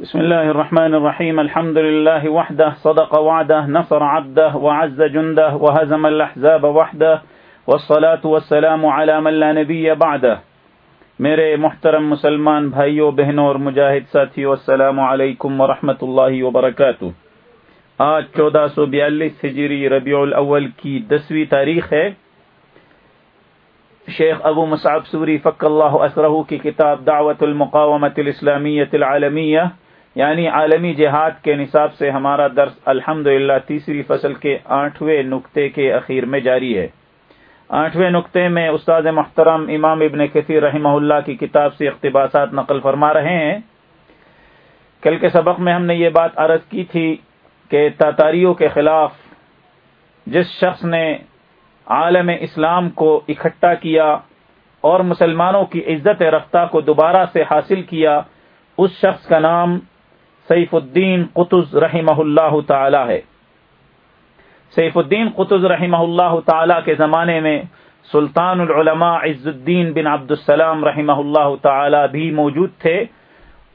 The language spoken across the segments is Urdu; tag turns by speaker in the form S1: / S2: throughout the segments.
S1: بسم الله الرحمن الرحيم. الحمد لله وحده. صدق وعده. نصر عبده. وعز جنده. وهزم الأحزاب وحده. والصلاة والسلام على من لا نبي بعده. میرے محترم مسلمان بھائیوں بہنوں اور مجاہد ساتھیوں السلام علیکم ورحمۃ اللہ وبرکاتہ. آج چودہ سو بیالیس ہجری ربیع الاول کی دسویں تاریخ ہے. شیخ ابو مصعب سوری فق اللہ اسرہ کی کتاب دعوت المقامت الاسلامیت العالمیہ. یعنی عالمی جہاد کے نصاب سے ہمارا درس الحمد تیسری فصل کے آٹھویں نقطے کے اخیر میں جاری ہے۔ آٹھویں نقطے میں استاد محترم امام ابن کثیر رحمہ اللہ کی کتاب سے اقتباسات نقل فرما رہے ہیں۔ کل کے سبق میں ہم نے یہ بات عرض کی تھی کہ تاتاریوں کے خلاف جس شخص نے عالم اسلام کو اکٹھا کیا اور مسلمانوں کی عزت رفتہ کو دوبارہ سے حاصل کیا، اس شخص کا نام سیف الدین قطز رحمہ اللہ تعالی ہے۔ سیف الدین قطز رحمہ اللہ تعالی کے زمانے میں سلطان العلماء عز الدین بن عبد السلام رحمہ اللہ تعالی بھی موجود تھے۔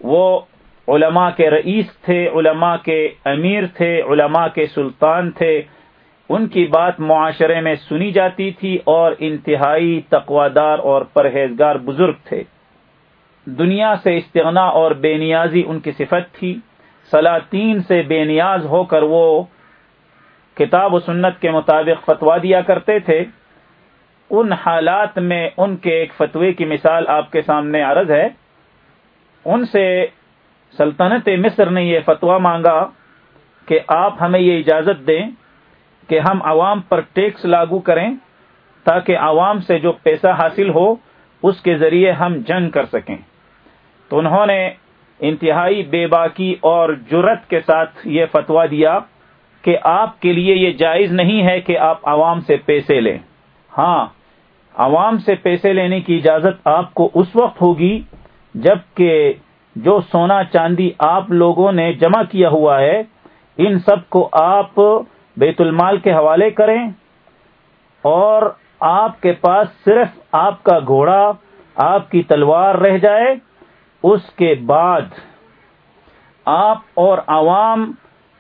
S1: وہ علماء کے رئیس تھے، علماء کے امیر تھے، علماء کے سلطان تھے۔ ان کی بات معاشرے میں سنی جاتی تھی اور انتہائی تقوادار اور پرہیزگار بزرگ تھے۔ دنیا سے استغنا اور بے نیازی ان کی صفت تھی۔ سلاطین سے بے نیاز ہو کر وہ کتاب و سنت کے مطابق فتوا دیا کرتے تھے۔ ان حالات میں ان کے ایک فتوے کی مثال آپ کے سامنے عرض ہے۔ ان سے سلطنت مصر نے یہ فتوا مانگا کہ آپ ہمیں یہ اجازت دیں کہ ہم عوام پر ٹیکس لاگو کریں تاکہ عوام سے جو پیسہ حاصل ہو اس کے ذریعے ہم جنگ کر سکیں۔ تو انہوں نے انتہائی بے باکی اور جرت کے ساتھ یہ فتوا دیا کہ آپ کے لیے یہ جائز نہیں ہے کہ آپ عوام سے پیسے لیں۔ ہاں عوام سے پیسے لینے کی اجازت آپ کو اس وقت ہوگی جبکہ جو سونا چاندی آپ لوگوں نے جمع کیا ہوا ہے، ان سب کو آپ بیت المال کے حوالے کریں۔ اور آپ کے پاس صرف آپ کا گھوڑا، آپ کی تلوار رہ جائے۔ اس کے بعد آپ اور عوام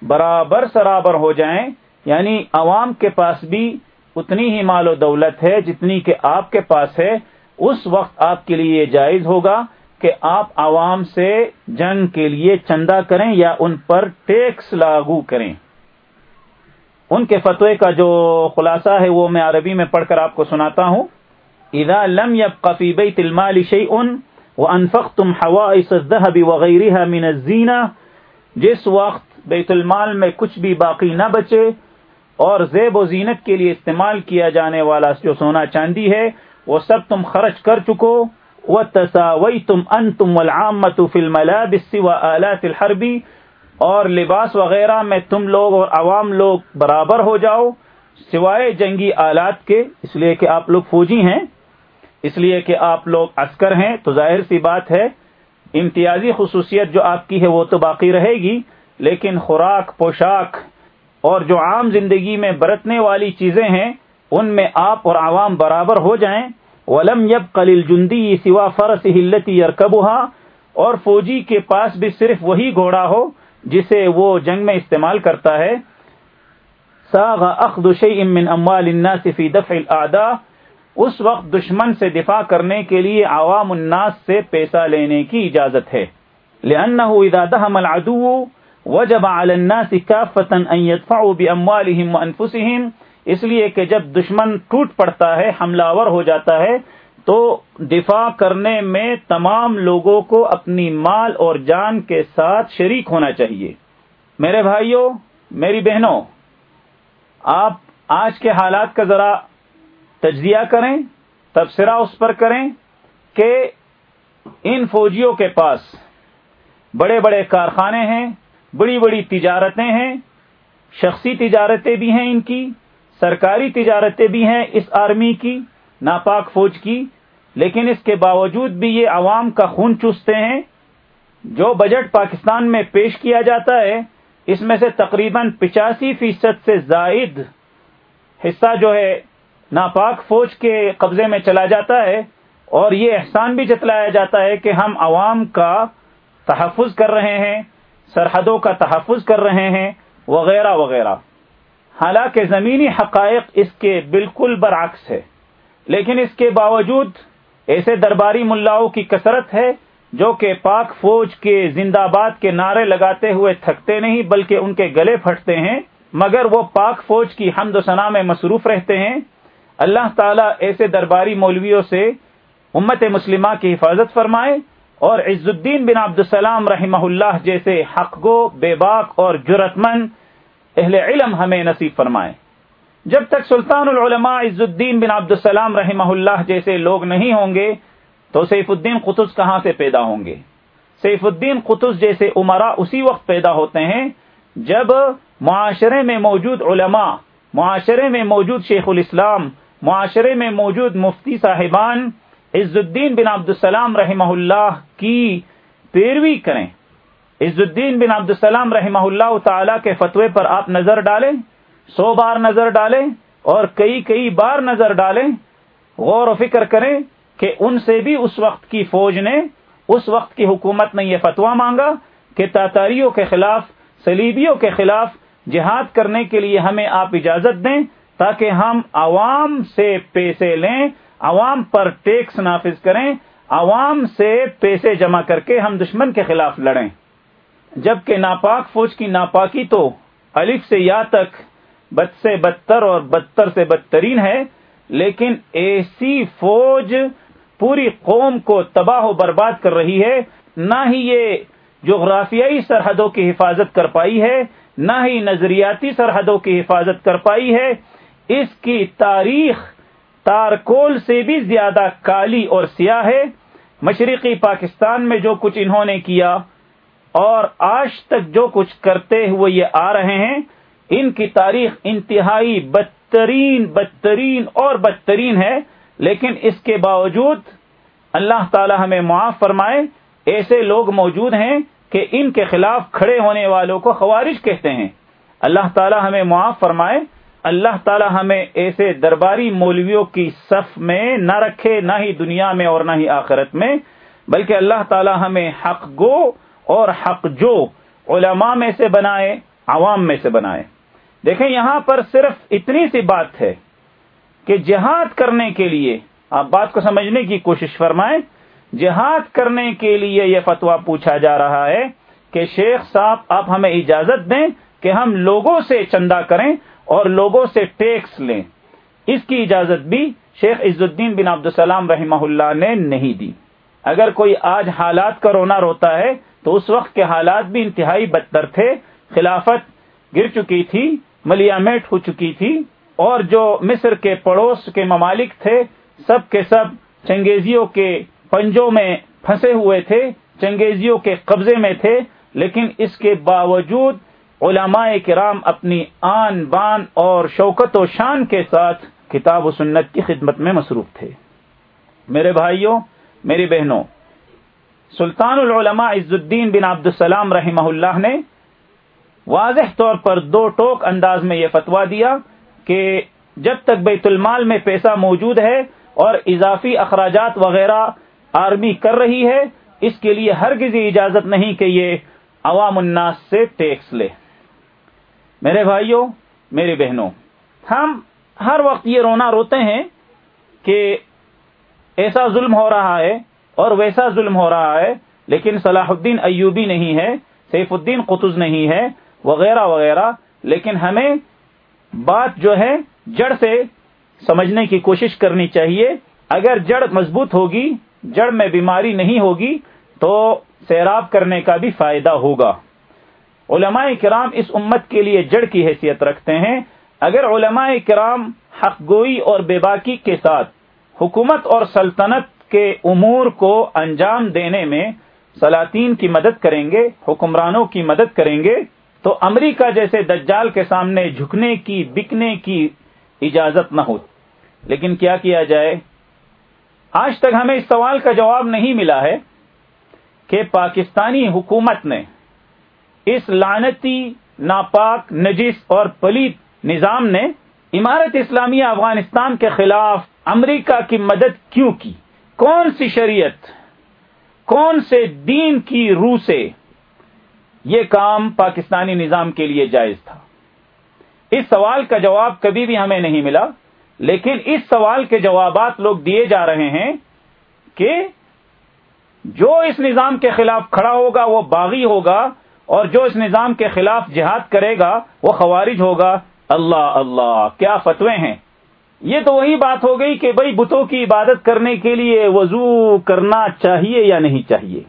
S1: برابر سرابر ہو جائیں یعنی عوام کے پاس بھی اتنی ہی مال و دولت ہے جتنی کہ آپ کے پاس ہے۔ اس وقت آپ کے لیے یہ جائز ہوگا کہ آپ عوام سے جنگ کے لیے چندہ کریں یا ان پر ٹیکس لاگو کریں۔ ان کے فتوے کا جو خلاصہ ہے وہ میں عربی میں پڑھ کر آپ کو سناتا ہوں۔ اذا لم يبق في بيت المال شيء وانفقتم حوائص الذهب وغيرها من الزينه جس وقت بیت المال میں کچھ بھی باقی نہ بچے اور زیب و زینت کے لیے استعمال کیا جانے والا جو سونا چاندی ہے، وہ سب تم خرچ کر چکو۔ وتساويتم انتم والعامه في الملابس والات الحرب۔ اور لباس وغیرہ میں تم لوگ اور عوام لوگ برابر ہو جاؤ، سوائے جنگی آلات کے، اس لیے کہ آپ لوگ فوجی ہیں۔ اس لیے کہ آپ لوگ عسکر ہیں، تو ظاہر سی بات ہے، امتیازی خصوصیت جو آپ کی ہے وہ تو باقی رہے گی، لیکن خوراک، پوشاک اور جو عام زندگی میں برتنے والی چیزیں ہیں، ان میں آپ اور عوام برابر ہو جائیں۔ ولم یب کلیل جندی سوا فرس ہلتی ارکبہ اور فوجی کے پاس بھی صرف وہی گھوڑا ہو جسے وہ جنگ میں استعمال کرتا ہے۔ ساغ اخذ من اموال الناس دفع الاعداء اس وقت دشمن سے دفاع کرنے کے لیے عوام الناس سے پیسہ لینے کی اجازت ہے۔ لانه اذا دهم العدو وجب على الناس كافه ان يدفعوا باموالهم وانفسهم اس لیے کہ جب دشمن ٹوٹ پڑتا ہے، حملہ ور ہو جاتا ہے، تو دفاع کرنے میں تمام لوگوں کو اپنی مال اور جان کے ساتھ شریک ہونا چاہیے۔ میرے بھائیوں، میری بہنوں، آپ آج کے حالات کا ذرا تجزیہ کریں، تبصرہ اس پر کریں کہ ان فوجیوں کے پاس بڑے بڑے کارخانے ہیں، بڑی بڑی تجارتیں ہیں، شخصی تجارتیں بھی ہیں ان کی، سرکاری تجارتیں بھی ہیں اس آرمی کی، ناپاک فوج کی، لیکن اس کے باوجود بھی یہ عوام کا خون چوستے ہیں۔ جو بجٹ پاکستان میں پیش کیا جاتا ہے، اس میں سے تقریباً پچاسی فیصد سے زائد حصہ جو ہے ناپاک فوج کے قبضے میں چلا جاتا ہے اور یہ احسان بھی جتلایا جاتا ہے کہ ہم عوام کا تحفظ کر رہے ہیں، سرحدوں کا تحفظ کر رہے ہیں، وغیرہ وغیرہ۔ حالانکہ زمینی حقائق اس کے بالکل برعکس ہے، لیکن اس کے باوجود ایسے درباری ملاؤں کی کثرت ہے جو کہ پاک فوج کے زندہ باد کے نعرے لگاتے ہوئے تھکتے نہیں بلکہ ان کے گلے پھٹتے ہیں، مگر وہ پاک فوج کی حمد و ثنا میں مصروف رہتے ہیں۔ اللہ تعالیٰ ایسے درباری مولویوں سے امت مسلمہ کی حفاظت فرمائے اور عز الدین بن عبد السلام رحمہ اللہ جیسے حق گو بے باک اور جرت مند اہل علم ہمیں نصیب فرمائے۔ جب تک سلطان العلماء عز الدین بن عبد السلام رحمہ اللہ جیسے لوگ نہیں ہوں گے، تو سیف الدین قطز کہاں سے پیدا ہوں گے؟ سیف الدین قطز جیسے عمرہ اسی وقت پیدا ہوتے ہیں جب معاشرے میں موجود علماء، معاشرے میں موجود شیخ الاسلام معاشرے میں موجود مفتی صاحبان عز الدین بن عبد السلام رحمہ اللہ کی پیروی کریں۔ عز الدین بن عبد السلام رحمہ اللہ تعالی کے فتوے پر آپ نظر ڈالیں، سو بار نظر ڈالیں اور کئی کئی بار نظر ڈالیں۔ غور و فکر کریں کہ ان سے بھی اس وقت کی فوج نے اس وقت کی حکومت نے یہ فتوا مانگا کہ تاتاریوں کے خلاف سلیبیوں کے خلاف جہاد کرنے کے لیے ہمیں آپ اجازت دیں۔ تاکہ ہم عوام سے پیسے لیں، عوام پر ٹیکس نافذ کریں، عوام سے پیسے جمع کر کے ہم دشمن کے خلاف لڑیں۔ جبکہ ناپاک فوج کی ناپاکی تو الف سے یا تک بد سے بدتر اور بدتر سے بدترین ہے، لیکن ایسی فوج پوری قوم کو تباہ و برباد کر رہی ہے۔ نہ ہی یہ جغرافیائی سرحدوں کی حفاظت کر پائی ہے، نہ ہی نظریاتی سرحدوں کی حفاظت کر پائی ہے۔ اس کی تاریخ تارکول سے بھی زیادہ کالی اور سیاہ ہے۔ مشرقی پاکستان میں جو کچھ انہوں نے کیا اور آج تک جو کچھ کرتے ہوئے یہ آ رہے ہیں، ان کی تاریخ انتہائی بدترین بدترین اور بدترین ہے۔ لیکن اس کے باوجود اللہ تعالی ہمیں معاف فرمائے، ایسے لوگ موجود ہیں کہ ان کے خلاف کھڑے ہونے والوں کو خوارش کہتے ہیں۔ اللہ تعالی ہمیں معاف فرمائے۔ اللہ تعالی ہمیں ایسے درباری مولویوں کی صف میں نہ رکھے، نہ ہی دنیا میں اور نہ ہی آخرت میں، بلکہ اللہ تعالی ہمیں حق گو اور حق جو علماء میں سے بنائے، عوام میں سے بنائے۔ دیکھیں، یہاں پر صرف اتنی سی بات ہے کہ جہاد کرنے کے لیے، آپ بات کو سمجھنے کی کوشش فرمائیں، جہاد کرنے کے لیے یہ فتوا پوچھا جا رہا ہے کہ شیخ صاحب، آپ ہمیں اجازت دیں کہ ہم لوگوں سے چندہ کریں۔ اور لوگوں سے ٹیکس لیں۔ اس کی اجازت بھی شیخ عز الدین بن عبد السلام رحمہ اللہ نے نہیں دی۔ اگر کوئی آج حالات کا رونا روتا ہے، تو اس وقت کے حالات بھی انتہائی بدتر تھے۔ خلافت گر چکی تھی ملیامیٹ ہو چکی تھی، اور جو مصر کے پڑوس کے ممالک تھے، سب کے سب چنگیزیوں کے پنجوں میں پھنسے ہوئے تھے، چنگیزیوں کے قبضے میں تھے، لیکن اس کے باوجود علماء کرام اپنی آن بان اور شوکت و شان کے ساتھ کتاب و سنت کی خدمت میں مصروف تھے۔ میرے بھائیوں، میری بہنوں، سلطان العلماء عز الدین بن عبد السلام رحمہ اللہ نے واضح طور پر دو ٹوک انداز میں یہ فتوا دیا کہ جب تک بیت المال میں پیسہ موجود ہے اور اضافی اخراجات وغیرہ آرمی کر رہی ہے، اس کے لیے ہرگز اجازت نہیں کہ یہ عوام الناس سے ٹیکس لے۔ میرے بھائیوں، میری بہنوں، ہم ہر وقت یہ رونا روتے ہیں کہ ایسا ظلم ہو رہا ہے اور ویسا ظلم ہو رہا ہے، لیکن صلاح الدین ایوبی نہیں ہے، سیف الدین قطز نہیں ہے، وغیرہ وغیرہ، لیکن ہمیں بات جو ہے جڑ سے سمجھنے کی کوشش کرنی چاہیے۔ اگر جڑ مضبوط ہوگی، جڑ میں بیماری نہیں ہوگی، تو سیراب کرنے کا بھی فائدہ ہوگا۔ علماء کرام اس امت کے لیے جڑ کی حیثیت رکھتے ہیں۔ اگر علماء کرام حق گوئی اور بے باکی کے ساتھ حکومت اور سلطنت کے امور کو انجام دینے میں سلاطین کی مدد کریں گے، حکمرانوں کی مدد کریں گے، تو امریکہ جیسے دجال کے سامنے جھکنے کی، بکنے کی اجازت نہ ہو۔ لیکن کیا کیا جائے؟ آج تک ہمیں اس سوال کا جواب نہیں ملا ہے کہ پاکستانی حکومت نے اس لانتی ناپاک، نجس اور پلیت نظام نے عمارت اسلامیہ افغانستان کے خلاف امریکہ کی مدد کیوں کی؟ کون سی شریعت، کون سے دین کی روح سے یہ کام پاکستانی نظام کے لیے جائز تھا؟ اس سوال کا جواب کبھی بھی ہمیں نہیں ملا، لیکن اس سوال کے جوابات لوگ دیے جا رہے ہیں کہ جو اس نظام کے خلاف کھڑا ہوگا، وہ باغی ہوگا اور جو اس نظام کے خلاف جہاد کرے گا، وہ خوارج ہوگا۔ اللہ اللہ، کیا فتوے ہیں۔ یہ تو وہی بات ہو گئی کہ بھائی بتوں کی عبادت کرنے کے لیے وضو کرنا چاہیے یا نہیں چاہیے۔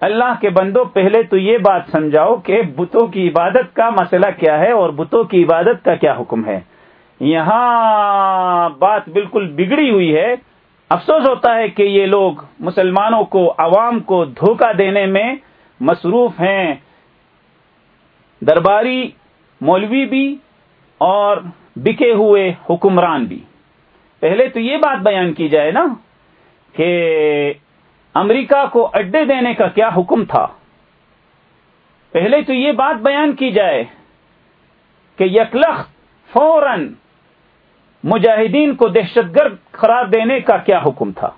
S1: اللہ کے بندوں پہلے تو یہ بات سمجھاؤ کہ بتوں کی عبادت کا مسئلہ کیا ہے اور بتوں کی عبادت کا کیا حکم ہے۔ یہاں بات بالکل بگڑی ہوئی ہے۔ افسوس ہوتا ہے کہ یہ لوگ مسلمانوں کو عوام کو دھوکہ دینے میں مصروف ہیں۔ درباری مولوی بھی اور بکے ہوئے حکمران بھی۔ پہلے تو یہ بات بیان کی جائے نا کہ امریکہ کو اڈے دینے کا کیا حکم تھا۔ پہلے تو یہ بات بیان کی جائے کہ یکلخ فوراً مجاہدین کو دہشت گرد قرار دینے کا کیا حکم تھا۔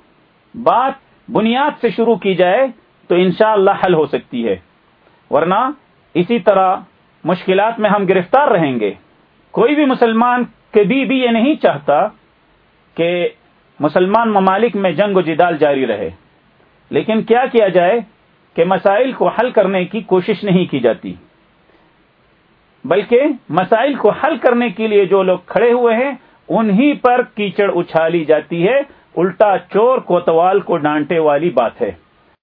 S1: بات بنیاد سے شروع کی جائے تو انشاءاللہ اللہ حل ہو سکتی ہے۔ ورنہ اسی طرح مشکلات میں ہم گرفتار رہیں گے۔ کوئی بھی مسلمان کبھی بھی یہ نہیں چاہتا کہ مسلمان ممالک میں جنگ و جدال جاری رہے۔ لیکن کیا کیا جائے کہ مسائل کو حل کرنے کی کوشش نہیں کی جاتی۔ بلکہ مسائل کو حل کرنے کے لیے جو لوگ کھڑے ہوئے ہیں، انہی پر کیچڑ اچھالی جاتی ہے۔ الٹا چور کوتوال کو ڈانٹے والی بات ہے۔